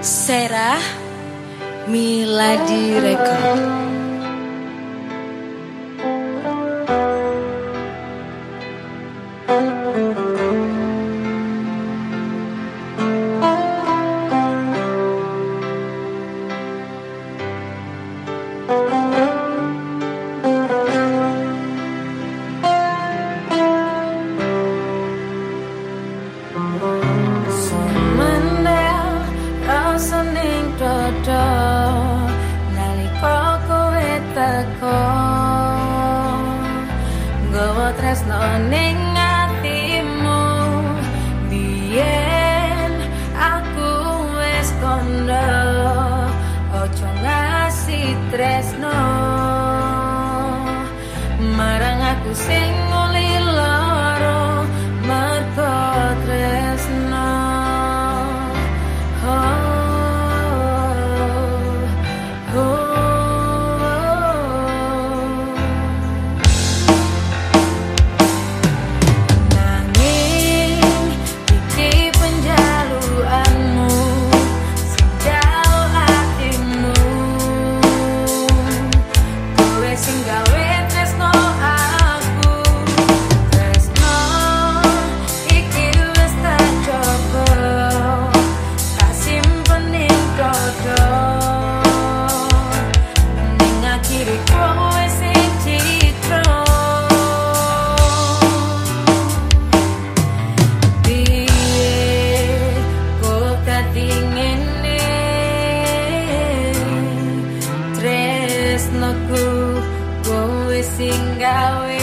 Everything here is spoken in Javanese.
Serah Miladi Record tresno ning atimu. Biyen aku wis kondo ojo ngasih tresno. Marang aku sing ating gawin